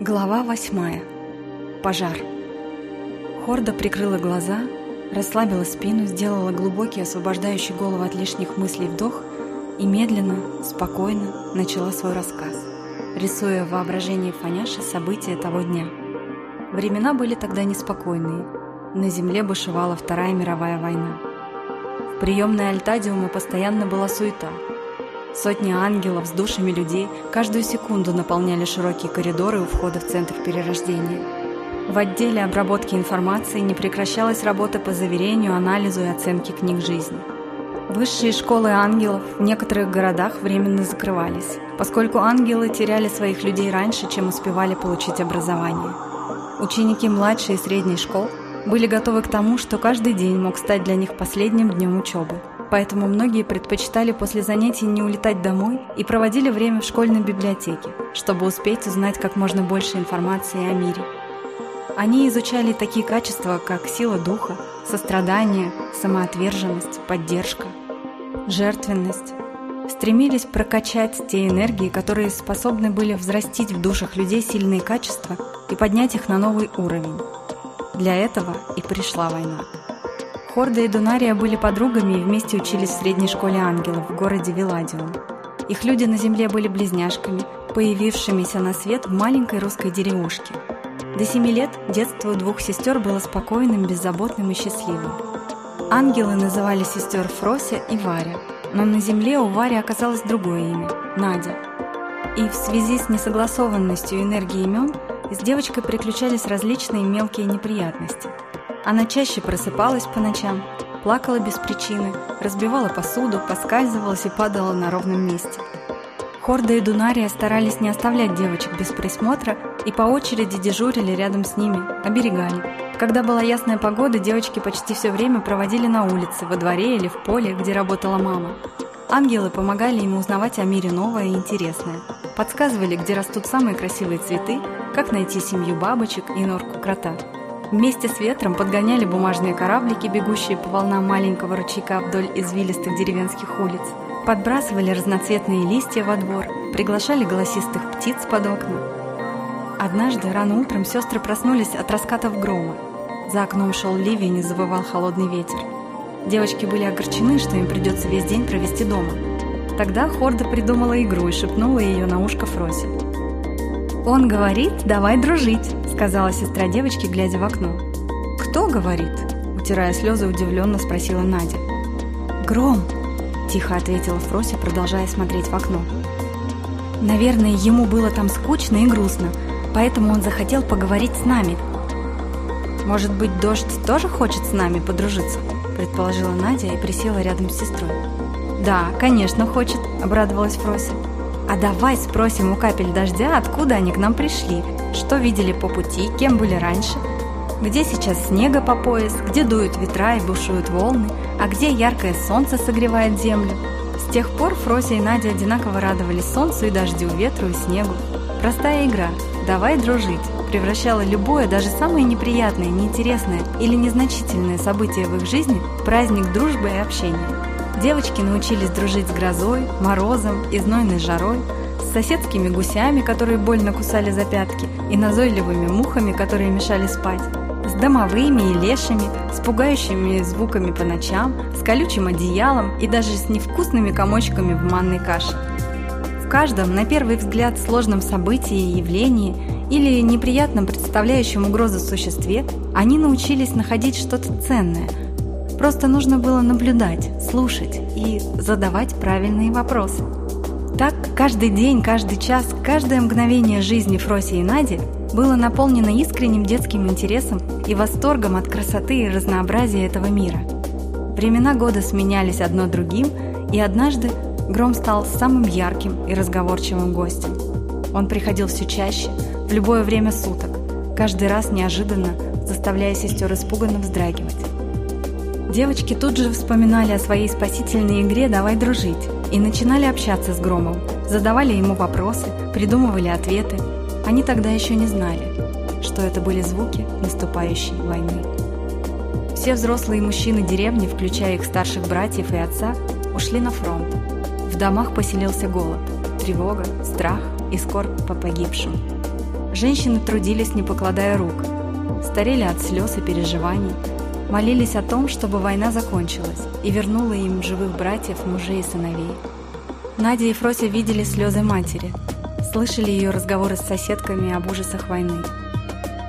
Глава восьмая. Пожар. Хорда прикрыла глаза, расслабила спину, сделала глубокий, освобождающий голову от лишних мыслей вдох и медленно, спокойно начала свой рассказ, рисуя в воображении Фаняши события того дня. Времена были тогда неспокойные. На земле бушевала Вторая мировая война. В приемной Альтадиума постоянно была суета – Сотни ангелов с душами людей каждую секунду наполняли широкие коридоры у входа в Центр перерождения. В отделе обработки информации не прекращалась работа по заверению, анализу и оценке книг жизни. Высшие школы ангелов в некоторых городах временно закрывались, поскольку ангелы теряли своих людей раньше, чем успевали получить образование. Ученики младшей и средней школ были готовы к тому, что каждый день мог стать для них последним днем учебы – поэтому многие предпочитали после занятий не улетать домой и проводили время в школьной библиотеке, чтобы успеть узнать как можно больше информации о мире. Они изучали такие качества, как сила духа, сострадание, самоотверженность, поддержка, жертвенность. Стремились прокачать те энергии, которые способны были взрастить в душах людей сильные качества и поднять их на новый уровень. Для этого и пришла война. Хорда и Дунария были подругами и вместе учились в средней школе ангелов в городе Виладиум. Их люди на земле были близняшками, появившимися на свет в маленькой русской деревушке. До семи лет детство двух сестер было спокойным, беззаботным и счастливым. Ангелы называли сестер Фрося и Варя, но на земле у Вари оказалось другое имя – Надя. И в связи с несогласованностью энергии имен с девочкой приключались различные мелкие неприятности – она чаще просыпалась по ночам, плакала без причины, разбивала посуду, поскальзывалась и падала на ровном месте. Хорда и Дунария старались не оставлять девочек без присмотра и по очереди дежурили рядом с ними, оберегали. Когда была ясная погода, девочки почти все время проводили на улице, во дворе или в поле, где работала мама. Ангелы помогали им узнавать о мире новое и интересное. Подсказывали, где растут самые красивые цветы, как найти семью бабочек и норку крота. Вместе с ветром подгоняли бумажные кораблики, бегущие по волнам маленького ручейка вдоль извилистых деревенских улиц. Подбрасывали разноцветные листья во двор, приглашали голосистых птиц под окна. Однажды рано утром сестры проснулись от раскатов грома. За окном шел ливень и завывал холодный ветер. Девочки были огорчены, что им придется весь день провести дома. Тогда Хорда придумала игру и шепнула ее на ушко Фросе. «Он говорит, давай дружить», — сказала сестра девочки, глядя в окно. «Кто говорит?» — утирая слезы, удивленно спросила Надя. «Гром», — тихо ответила Фрося, продолжая смотреть в окно. «Наверное, ему было там скучно и грустно, поэтому он захотел поговорить с нами». «Может быть, дождь тоже хочет с нами подружиться?» — предположила Надя и присела рядом с сестрой. «Да, конечно, хочет», — обрадовалась Фрося. А давай спросим у капель дождя, откуда они к нам пришли, что видели по пути, кем были раньше, где сейчас снега по пояс, где дуют ветра и бушуют волны, а где яркое солнце согревает землю. С тех пор Фрося и Надя одинаково радовались солнцу и дождю, ветру и снегу. Простая игра «давай дружить» превращала любое, даже самое неприятное, неинтересное или незначительное событие в их жизни в праздник дружбы и общения. Девочки научились дружить с грозой, морозом и знойной жарой, с соседскими гусями, которые больно кусали за пятки, и назойливыми мухами, которые мешали спать, с домовыми и лешими, с пугающими звуками по ночам, с колючим одеялом и даже с невкусными комочками в манной каше. В каждом, на первый взгляд, сложном событии и явлении или неприятном представляющем угрозу существе, они научились находить что-то ценное – Просто нужно было наблюдать, слушать и задавать правильные вопросы. Так, каждый день, каждый час, каждое мгновение жизни Фроси и Нади было наполнено искренним детским интересом и восторгом от красоты и разнообразия этого мира. Времена года сменялись одно другим, и однажды Гром стал самым ярким и разговорчивым гостем. Он приходил все чаще, в любое время суток, каждый раз неожиданно заставляя сестер испуганно вздрагивать. Девочки тут же вспоминали о своей спасительной игре «Давай дружить» и начинали общаться с Громом, задавали ему вопросы, придумывали ответы. Они тогда еще не знали, что это были звуки наступающей войны. Все взрослые мужчины деревни, включая их старших братьев и отца, ушли на фронт. В домах поселился голод, тревога, страх и скорбь по погибшим. Женщины трудились, не покладая рук, старели от слез и переживаний, молились о том, чтобы война закончилась и вернула им живых братьев, мужей и сыновей. Надя и Фрося видели слезы матери, слышали ее разговоры с соседками об ужасах войны.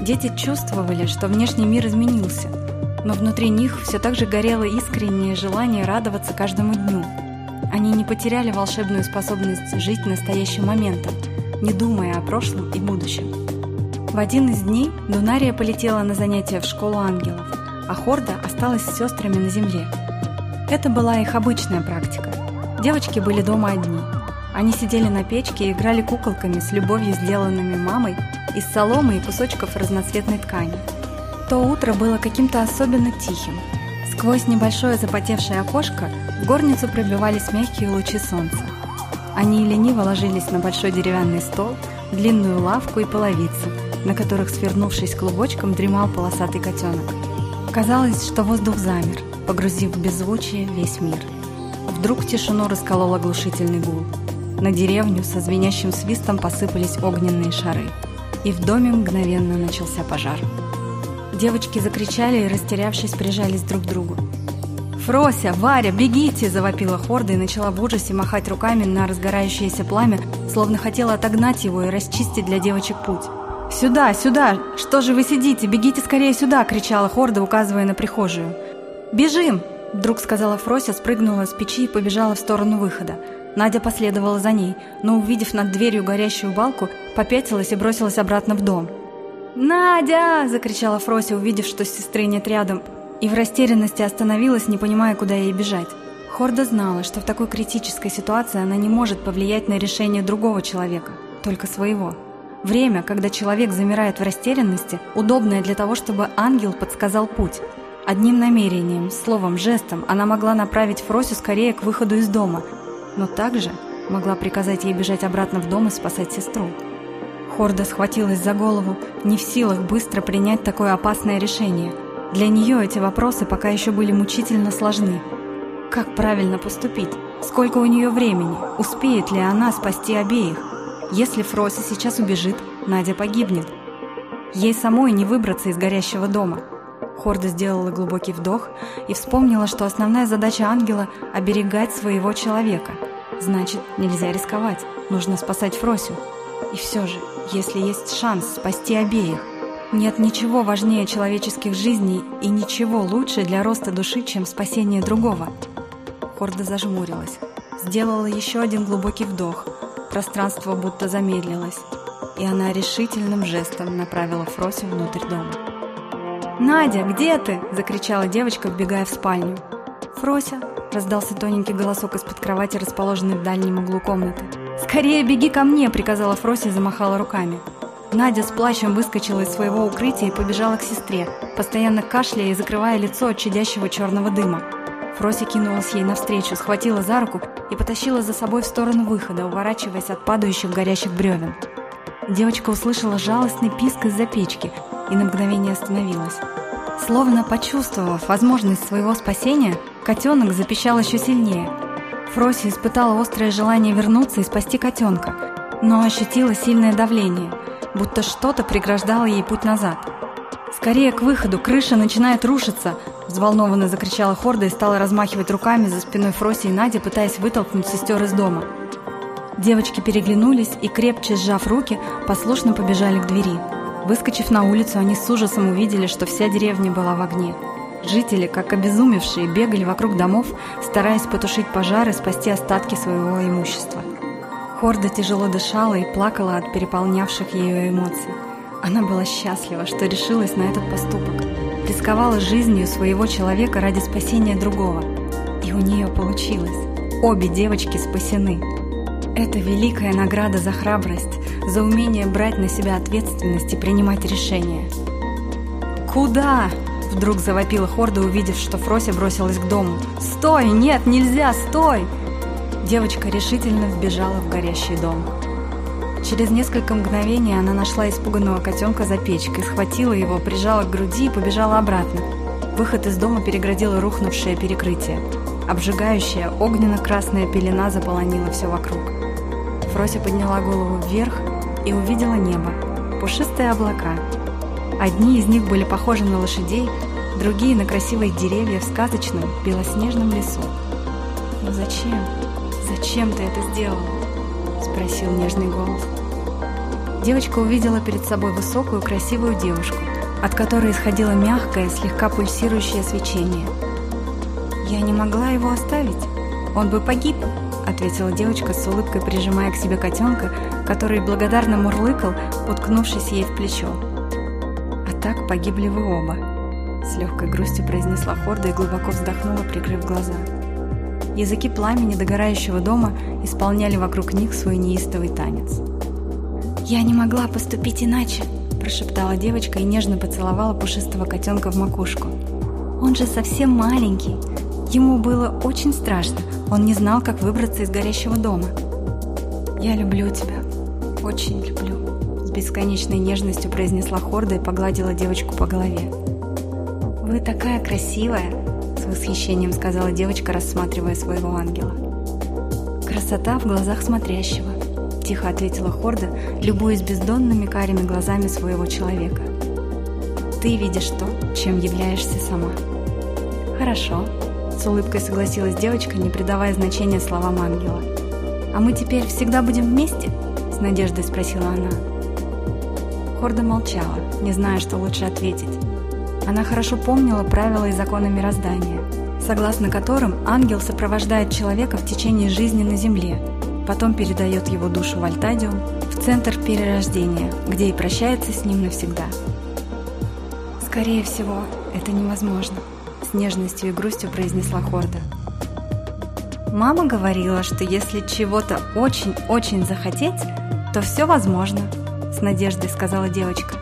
Дети чувствовали, что внешний мир изменился, но внутри них все так же горело искреннее желание радоваться каждому дню. Они не потеряли волшебную способность жить настоящим моментом, не думая о прошлом и будущем. В один из дней Дунария полетела на занятия в школу ангелов, а Хорда осталась с сестрами на земле. Это была их обычная практика. Девочки были дома одни. Они сидели на печке и играли куколками с любовью сделанными мамой из соломы и кусочков разноцветной ткани. То утро было каким-то особенно тихим. Сквозь небольшое запотевшее окошко в горницу пробивались мягкие лучи солнца. Они лениво ложились на большой деревянный стол, длинную лавку и половицы, на которых, свернувшись клубочком, дремал полосатый котенок. Казалось, что воздух замер, погрузив в беззвучие весь мир. Вдруг тишину расколол оглушительный гул. На деревню со звенящим свистом посыпались огненные шары. И в доме мгновенно начался пожар. Девочки закричали и, растерявшись, прижались друг к другу. «Фрося! Варя! Бегите!» – завопила Хорда и начала в ужасе махать руками на разгорающееся пламя, словно хотела отогнать его и расчистить для девочек путь. «Сюда, сюда! Что же вы сидите? Бегите скорее сюда!» – кричала Хорда, указывая на прихожую. «Бежим!» – вдруг сказала Фрося, спрыгнула с печи и побежала в сторону выхода. Надя последовала за ней, но, увидев над дверью горящую балку, попятилась и бросилась обратно в дом. «Надя!» – закричала Фрося, увидев, что сестры нет рядом, и в растерянности остановилась, не понимая, куда ей бежать. Хорда знала, что в такой критической ситуации она не может повлиять на решение другого человека, только своего. Время, когда человек замирает в растерянности, удобное для того, чтобы ангел подсказал путь. Одним намерением, словом, жестом она могла направить Фросю скорее к выходу из дома, но также могла приказать ей бежать обратно в дом и спасать сестру. Хорда схватилась за голову, не в силах быстро принять такое опасное решение. Для нее эти вопросы пока еще были мучительно сложны. Как правильно поступить? Сколько у нее времени? Успеет ли она спасти обеих? Если Фрося сейчас убежит, Надя погибнет. Ей самой не выбраться из горящего дома. Хорда сделала глубокий вдох и вспомнила, что основная задача ангела – оберегать своего человека. Значит, нельзя рисковать, нужно спасать Фросю. И все же, если есть шанс спасти обеих, нет ничего важнее человеческих жизней и ничего лучше для роста души, чем спасение другого. Хорда зажмурилась, сделала еще один глубокий вдох – Пространство будто замедлилось, и она решительным жестом направила Фросю внутрь дома. «Надя, где ты?» – закричала девочка, вбегая в спальню. «Фрося!» – раздался тоненький голосок из-под кровати, расположенной в дальнем углу комнаты. «Скорее беги ко мне!» – приказала Фрося и замахала руками. Надя с плачем выскочила из своего укрытия и побежала к сестре, постоянно кашляя и закрывая лицо от чадящего черного дыма. Фрося кинулась ей навстречу, схватила за руку и потащила за собой в сторону выхода, уворачиваясь от падающих горящих бревен. Девочка услышала жалостный писк из-за печки и на мгновение остановилась. Словно почувствовав возможность своего спасения, котенок запищал еще сильнее. Фрося испытала острое желание вернуться и спасти котенка, но ощутила сильное давление, будто что-то преграждало ей путь назад. «Скорее к выходу, крыша начинает рушиться!» Взволнованно закричала Хорда и стала размахивать руками за спиной Фроси и Нади, пытаясь вытолкнуть сестер из дома. Девочки переглянулись и, крепче сжав руки, послушно побежали к двери. Выскочив на улицу, они с ужасом увидели, что вся деревня была в огне. Жители, как обезумевшие, бегали вокруг домов, стараясь потушить пожар и спасти остатки своего имущества. Хорда тяжело дышала и плакала от переполнявших ее эмоций. Она была счастлива, что решилась на этот поступок рисковала жизнью своего человека ради спасения другого. И у нее получилось. Обе девочки спасены. Это великая награда за храбрость, за умение брать на себя ответственность и принимать решения. «Куда?» – вдруг завопила Хорда, увидев, что Фрося бросилась к дому. «Стой! Нет, нельзя! Стой!» Девочка решительно вбежала в горящий дом. Через несколько мгновений она нашла испуганного котенка за печкой, схватила его, прижала к груди и побежала обратно. Выход из дома переградило рухнувшее перекрытие. Обжигающая огненно-красная пелена заполонила все вокруг. Фрося подняла голову вверх и увидела небо, пушистые облака. Одни из них были похожи на лошадей, другие на красивые деревья в сказочном белоснежном лесу. «Но зачем? Зачем ты это сделала?» – спросил нежный голос. Девочка увидела перед собой высокую красивую девушку, от которой исходило мягкое, слегка пульсирующее свечение. «Я не могла его оставить. Он бы погиб», — ответила девочка с улыбкой, прижимая к себе котенка, который благодарно мурлыкал, уткнувшись ей в плечо. «А так погибли вы оба», — с легкой грустью произнесла Хорда и глубоко вздохнула, прикрыв глаза. Языки пламени догорающего дома исполняли вокруг них свой неистовый танец. «Я не могла поступить иначе», прошептала девочка и нежно поцеловала пушистого котенка в макушку. «Он же совсем маленький. Ему было очень страшно. Он не знал, как выбраться из горящего дома». «Я люблю тебя. Очень люблю», — с бесконечной нежностью произнесла Хорда и погладила девочку по голове. «Вы такая красивая», — восхищением сказала девочка, рассматривая своего ангела. Красота в глазах смотрящего тихо ответила Хорда, любуясь бездонными карими глазами своего человека. Ты видишь то, чем являешься сама. Хорошо, с улыбкой согласилась девочка, не придавая значения словам ангела. А мы теперь всегда будем вместе? С надеждой спросила она. Хорда молчала, не зная, что лучше ответить. Она хорошо помнила правила и законы мироздания, согласно которым ангел сопровождает человека в течение жизни на земле – потом передает его душу в Альтадиум, в центр перерождения, где и прощается с ним навсегда. «Скорее всего, это невозможно», — с нежностью и грустью произнесла Хорда. «Мама говорила, что если чего-то очень-очень захотеть, то все возможно», — с надеждой сказала девочка.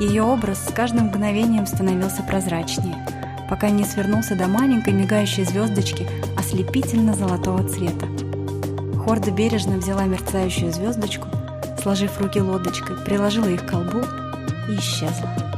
Ее образ с каждым мгновением становился прозрачнее, пока не свернулся до маленькой мигающей звездочки ослепительно-золотого цвета. Хорда бережно взяла мерцающую звездочку, сложив руки лодочкой, приложила их к колбу и исчезла.